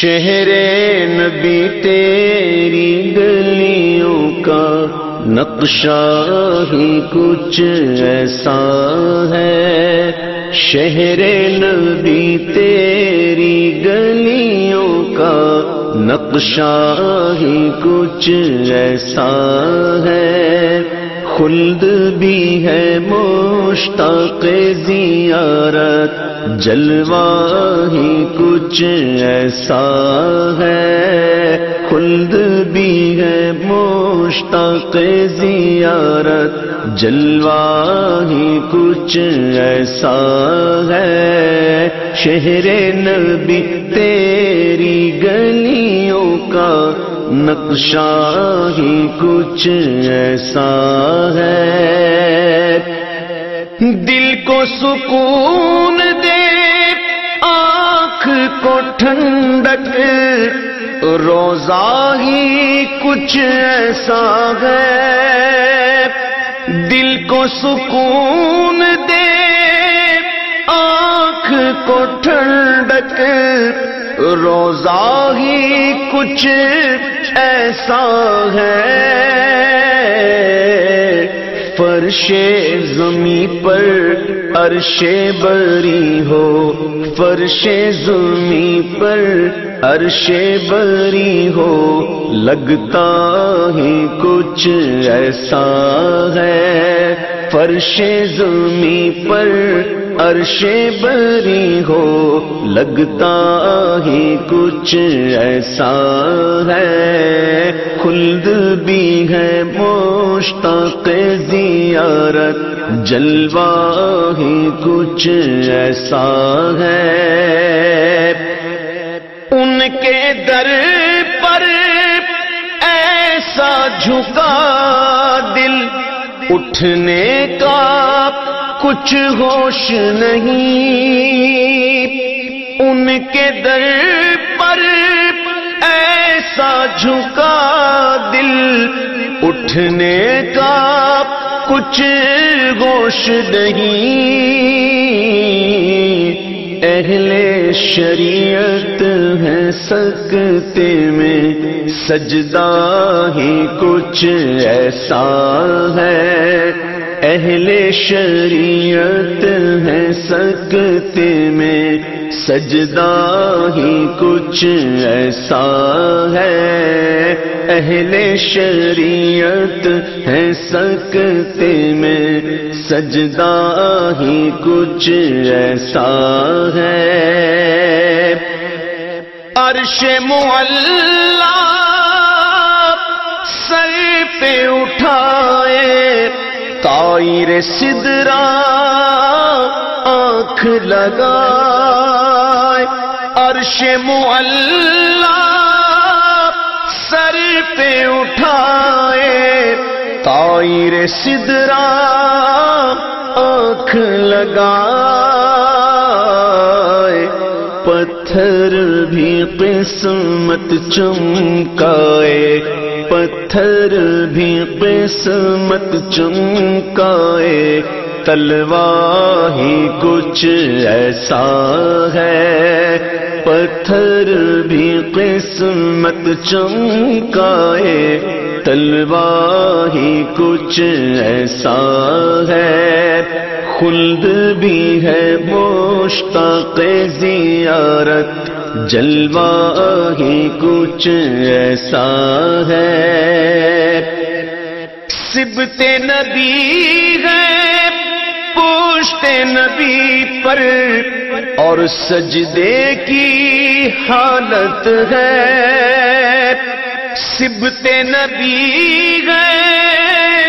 شہر نبی تیری گلیوں کا نقشہ ہی کچھ ایسا ہے۔ شہر نبی تیری گلیوں کا نقشہ ہی کچھ ایسا ہے۔ خلد بھی ہے مشتاق زیارت جلوہ ہی کچھ ایسا ہے۔ خلد بھی ہے مشتاق زیارت۔ جلوہ ہی کچھ ایسا ہے۔ شہر نبی تیری گلیوں کا نقشہ ہی کچھ ایسا ہے۔ دل کو سکون دے، آنکھ کو ٹھنڈک، روزہ ہی کچھ ایسا ہے۔ دل کو سکون دے، آنکھ کو ٹھنڈک، روزہ ہی کچھ ایسا ہے۔ فرش زمیں پر عرش بری ہو۔ فرش زمیں پر عرش بری ہو۔ لگتا ہی کچھ ایسا ہے۔ فرش زمیں پر عرش بری ہو۔ لگتا ہی کچھ ایسا ہے۔ خلد بھی ہے مشتاق زیارت، جلوہ ہی کچھ ایسا ہے۔ ان کے در پر ایسا جھکا دل، اٹھنے کا کچھ ہوش نہیں۔ ان کے در پر ایسا جھکا دل، اٹھنے کا کچھ گوش نہیں۔ اہل شریعت ہے سکتے میں، سجدہ ہی کچھ ایسا ہے۔ اہل شریعت ہے سکتے میں، سجدہ ہی کچھ ایسا ہے۔ اہل شریعت ہے سکتے میں، سجدہ ہی کچھ ایسا ہے۔ عرش معلّہ سر پہ اٹھائے تائر سدرا آنکھ لگائے۔ عرش معلّہ سر پہ اٹھائے۔ تائر سدرا آنکھ لگائے۔ پتھر بھی قسمت چمکائے۔ پتھر بھی قسمت چمکائے۔ تلوا ہی کچھ ایسا ہے۔ پتھر بھی قسمت چمکائے۔ تلوا ہی کچھ ایسا ہے۔ خلد بھی ہے مشتاق زیارت۔ جلوہ ہی کچھ ایسا ہے۔ سبت نبی ہے۔ پوشت نبی پر اور سجدے کی حالت ہے۔ سبت نبی ہے،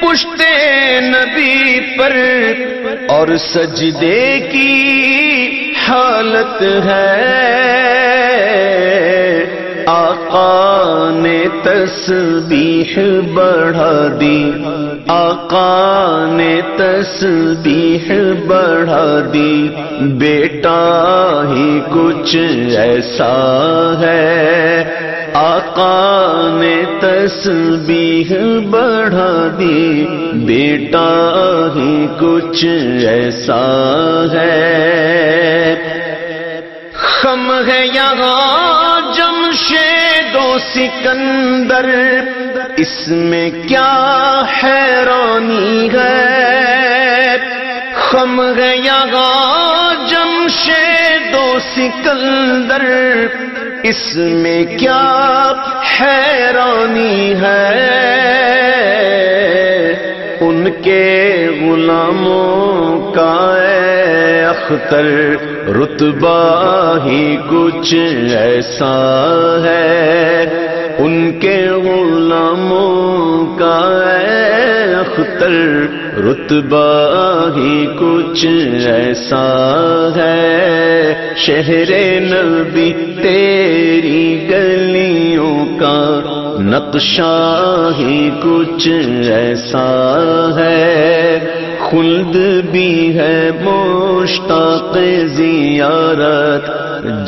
پشت نبی پر اور سجدے کی حالت ہے۔ آقا نے تسبیح بڑھا دی۔ آقا نے تسبیح بڑھا دی۔ بیٹا ہی کچھ ایسا ہے۔ آقا نے تسبیح بڑھا دی۔ بیٹا ہی کچھ ایسا ہے۔ خم ہے یہاں جمشید و سکندر۔ اس میں کیا حیرانی ہے؟ خم ہے یہاں جمشید و سکندر۔ اس میں کیا حیرانی ہے؟ ان کے غلاموں کا اختر رتبہ ہی کچھ ایسا ہے۔ ان کے غلاموں کا اے اختر، رتبہ ہی کچھ ایسا ہے۔ شہر نبی، تیری گلیوں کا نقشہ ہی کچھ ایسا ہے۔ خلد بھی ہے مشتاق زیارت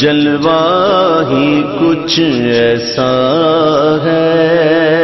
جلوہ ہی کچھ ایسا ہے۔